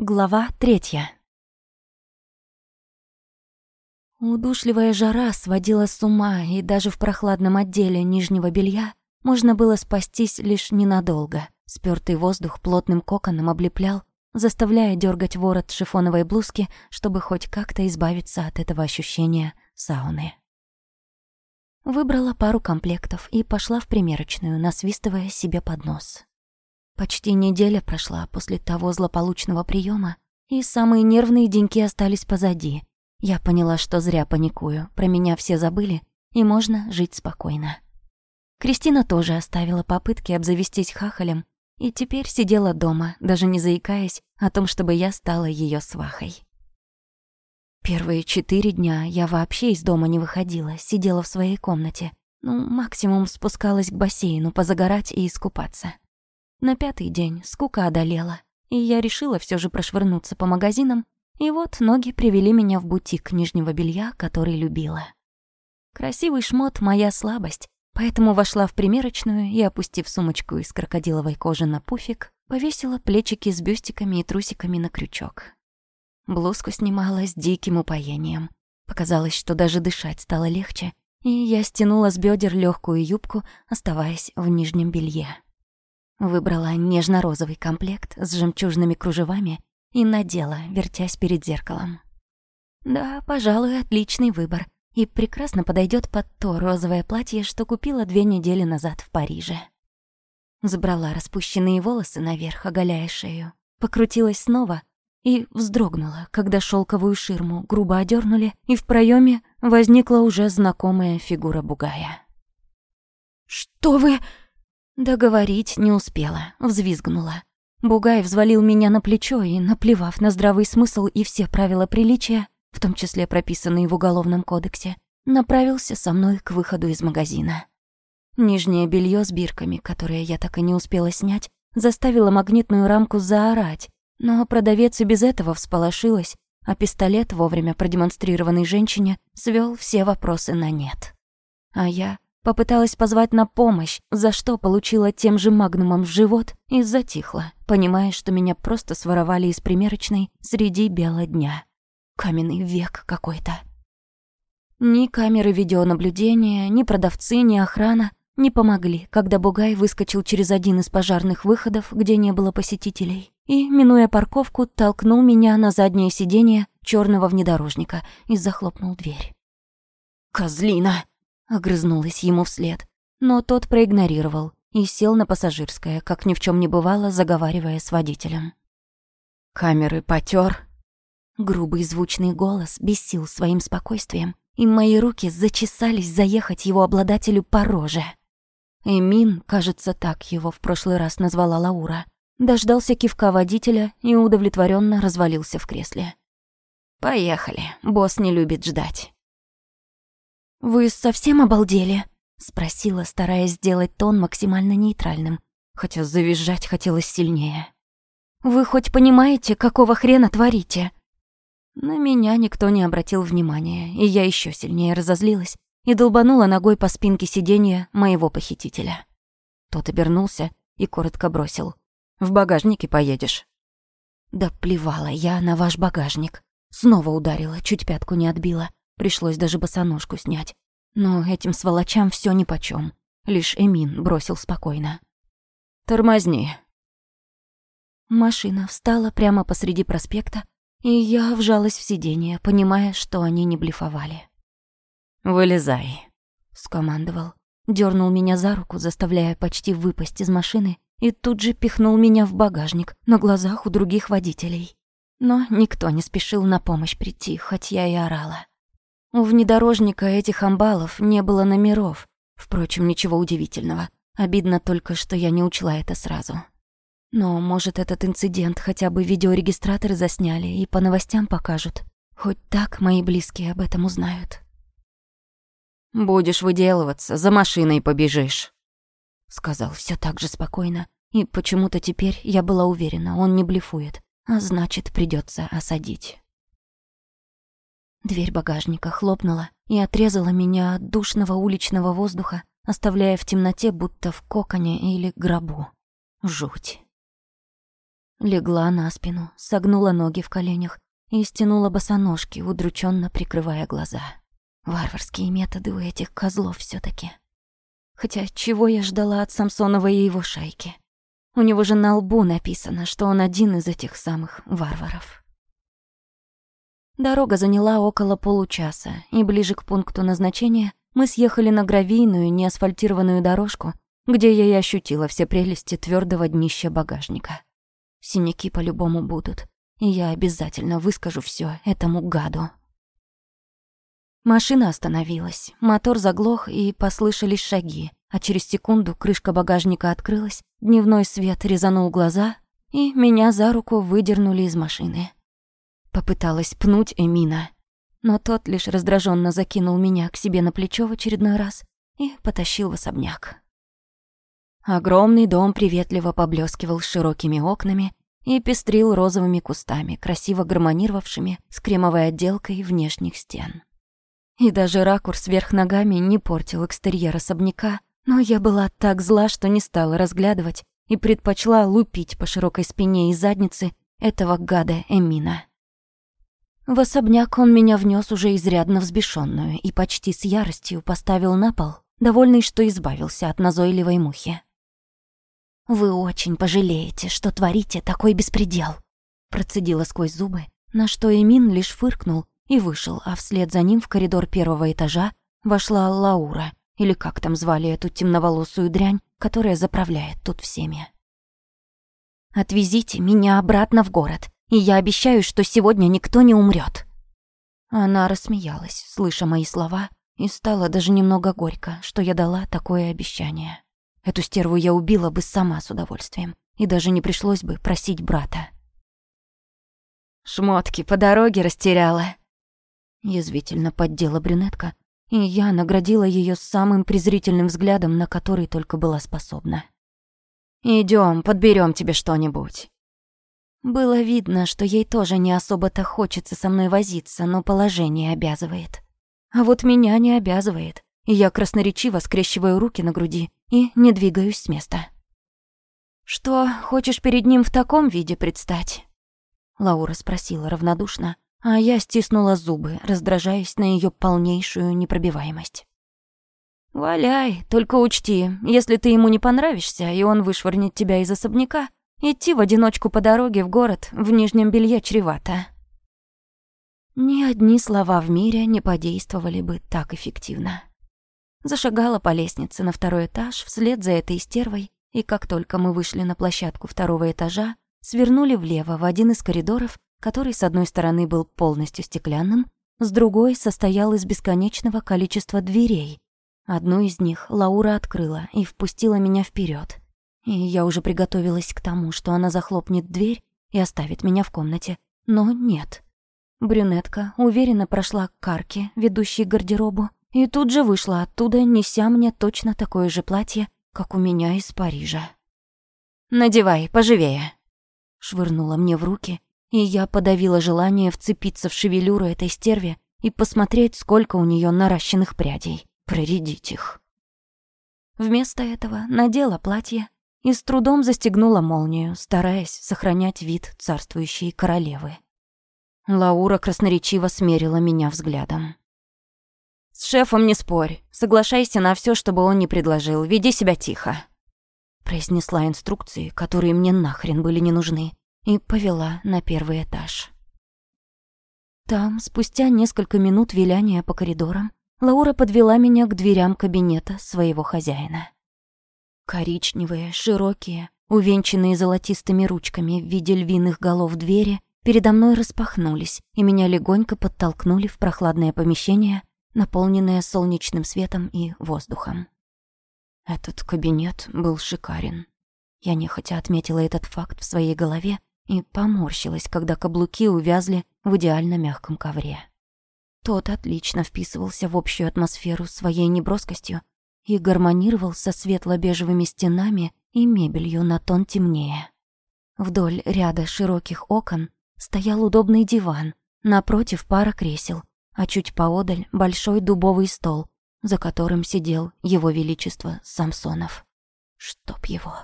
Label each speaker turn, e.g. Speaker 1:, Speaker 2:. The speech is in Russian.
Speaker 1: Глава третья. Удушливая жара сводила с ума, и даже в прохладном отделе нижнего белья можно было спастись лишь ненадолго. Спёртый воздух плотным коконом облеплял, заставляя дергать ворот шифоновой блузки, чтобы хоть как-то избавиться от этого ощущения сауны. Выбрала пару комплектов и пошла в примерочную, насвистывая себе под нос. Почти неделя прошла после того злополучного приема, и самые нервные деньки остались позади. Я поняла, что зря паникую, про меня все забыли, и можно жить спокойно. Кристина тоже оставила попытки обзавестись хахалем, и теперь сидела дома, даже не заикаясь о том, чтобы я стала ее свахой. Первые четыре дня я вообще из дома не выходила, сидела в своей комнате. Ну, максимум спускалась к бассейну позагорать и искупаться. На пятый день скука одолела, и я решила все же прошвырнуться по магазинам, и вот ноги привели меня в бутик нижнего белья, который любила. Красивый шмот — моя слабость, поэтому вошла в примерочную и, опустив сумочку из крокодиловой кожи на пуфик, повесила плечики с бюстиками и трусиками на крючок. Блузку снимала с диким упоением. Показалось, что даже дышать стало легче, и я стянула с бедер легкую юбку, оставаясь в нижнем белье. Выбрала нежно-розовый комплект с жемчужными кружевами и надела, вертясь перед зеркалом. Да, пожалуй, отличный выбор. И прекрасно подойдет под то розовое платье, что купила две недели назад в Париже. Забрала распущенные волосы наверх, оголяя шею. Покрутилась снова и вздрогнула, когда шелковую ширму грубо одернули, и в проеме возникла уже знакомая фигура бугая. «Что вы...» Договорить не успела, взвизгнула. Бугай взвалил меня на плечо и, наплевав на здравый смысл и все правила приличия, в том числе прописанные в Уголовном кодексе, направился со мной к выходу из магазина. Нижнее белье с бирками, которое я так и не успела снять, заставило магнитную рамку заорать, но продавец и без этого всполошилась, а пистолет, вовремя продемонстрированный женщине, свел все вопросы на нет. А я Попыталась позвать на помощь, за что получила тем же магнумом в живот и затихла, понимая, что меня просто своровали из примерочной среди бела дня. Каменный век какой-то. Ни камеры видеонаблюдения, ни продавцы, ни охрана не помогли, когда Бугай выскочил через один из пожарных выходов, где не было посетителей, и, минуя парковку, толкнул меня на заднее сиденье черного внедорожника и захлопнул дверь. «Козлина!» Огрызнулась ему вслед, но тот проигнорировал и сел на пассажирское, как ни в чем не бывало, заговаривая с водителем. «Камеры потер. Грубый звучный голос бесил своим спокойствием, и мои руки зачесались заехать его обладателю по роже. Эмин, кажется, так его в прошлый раз назвала Лаура, дождался кивка водителя и удовлетворенно развалился в кресле. «Поехали, босс не любит ждать». «Вы совсем обалдели?» — спросила, стараясь сделать тон максимально нейтральным, хотя завизжать хотелось сильнее. «Вы хоть понимаете, какого хрена творите?» На меня никто не обратил внимания, и я еще сильнее разозлилась и долбанула ногой по спинке сиденья моего похитителя. Тот обернулся и коротко бросил. «В багажнике поедешь». Да плевала я на ваш багажник. Снова ударила, чуть пятку не отбила. Пришлось даже босоножку снять. Но этим сволочам всё нипочём. Лишь Эмин бросил спокойно. «Тормозни». Машина встала прямо посреди проспекта, и я вжалась в сиденье, понимая, что они не блефовали. «Вылезай», — скомандовал. Дёрнул меня за руку, заставляя почти выпасть из машины, и тут же пихнул меня в багажник на глазах у других водителей. Но никто не спешил на помощь прийти, хоть я и орала. У внедорожника этих амбалов не было номеров. Впрочем, ничего удивительного. Обидно только, что я не учла это сразу. Но, может, этот инцидент хотя бы видеорегистраторы засняли и по новостям покажут. Хоть так мои близкие об этом узнают. «Будешь выделываться, за машиной побежишь», — сказал все так же спокойно. И почему-то теперь я была уверена, он не блефует, а значит, придется осадить. Дверь багажника хлопнула и отрезала меня от душного уличного воздуха, оставляя в темноте, будто в коконе или гробу. Жуть. Легла на спину, согнула ноги в коленях и стянула босоножки, удрученно прикрывая глаза. Варварские методы у этих козлов все таки Хотя чего я ждала от Самсонова и его шайки? У него же на лбу написано, что он один из этих самых варваров. Дорога заняла около получаса, и ближе к пункту назначения мы съехали на гравийную, неасфальтированную дорожку, где я и ощутила все прелести твердого днища багажника. Синяки по-любому будут, и я обязательно выскажу все этому гаду. Машина остановилась, мотор заглох, и послышались шаги, а через секунду крышка багажника открылась, дневной свет резанул глаза, и меня за руку выдернули из машины. Попыталась пнуть Эмина, но тот лишь раздраженно закинул меня к себе на плечо в очередной раз и потащил в особняк. Огромный дом приветливо поблескивал широкими окнами и пестрил розовыми кустами, красиво гармонировавшими с кремовой отделкой внешних стен. И даже ракурс вверх ногами не портил экстерьер особняка, но я была так зла, что не стала разглядывать и предпочла лупить по широкой спине и заднице этого гада Эмина. В особняк он меня внес уже изрядно взбешенную и почти с яростью поставил на пол, довольный, что избавился от назойливой мухи. «Вы очень пожалеете, что творите такой беспредел», процедила сквозь зубы, на что Эмин лишь фыркнул и вышел, а вслед за ним в коридор первого этажа вошла Лаура, или как там звали эту темноволосую дрянь, которая заправляет тут всеми. «Отвезите меня обратно в город и я обещаю, что сегодня никто не умрет. Она рассмеялась, слыша мои слова, и стало даже немного горько, что я дала такое обещание. Эту стерву я убила бы сама с удовольствием, и даже не пришлось бы просить брата. «Шмотки по дороге растеряла», — язвительно поддела брюнетка, и я наградила ее самым презрительным взглядом, на который только была способна. Идем, подберем тебе что-нибудь. Было видно, что ей тоже не особо-то хочется со мной возиться, но положение обязывает. А вот меня не обязывает, и я красноречиво скрещиваю руки на груди и не двигаюсь с места. «Что, хочешь перед ним в таком виде предстать?» Лаура спросила равнодушно, а я стиснула зубы, раздражаясь на ее полнейшую непробиваемость. «Валяй, только учти, если ты ему не понравишься, и он вышвырнет тебя из особняка, Идти в одиночку по дороге в город в нижнем белье чревато. Ни одни слова в мире не подействовали бы так эффективно. Зашагала по лестнице на второй этаж вслед за этой стервой, и как только мы вышли на площадку второго этажа, свернули влево в один из коридоров, который с одной стороны был полностью стеклянным, с другой состоял из бесконечного количества дверей. Одну из них Лаура открыла и впустила меня вперед. И я уже приготовилась к тому, что она захлопнет дверь и оставит меня в комнате. Но нет. Брюнетка уверенно прошла к карке, ведущей к гардеробу, и тут же вышла оттуда, неся мне точно такое же платье, как у меня из Парижа. «Надевай, поживее!» Швырнула мне в руки, и я подавила желание вцепиться в шевелюру этой стерви и посмотреть, сколько у нее наращенных прядей, проредить их. Вместо этого надела платье и с трудом застегнула молнию, стараясь сохранять вид царствующей королевы. Лаура красноречиво смерила меня взглядом. «С шефом не спорь. Соглашайся на все, чтобы он не предложил. Веди себя тихо», — произнесла инструкции, которые мне нахрен были не нужны, и повела на первый этаж. Там, спустя несколько минут виляния по коридорам, Лаура подвела меня к дверям кабинета своего хозяина. Коричневые, широкие, увенчанные золотистыми ручками в виде львиных голов двери, передо мной распахнулись, и меня легонько подтолкнули в прохладное помещение, наполненное солнечным светом и воздухом. Этот кабинет был шикарен. Я нехотя отметила этот факт в своей голове и поморщилась, когда каблуки увязли в идеально мягком ковре. Тот отлично вписывался в общую атмосферу своей неброскостью и гармонировал со светло-бежевыми стенами и мебелью на тон темнее. Вдоль ряда широких окон стоял удобный диван, напротив пара кресел, а чуть поодаль большой дубовый стол, за которым сидел его величество Самсонов. Чтоб его...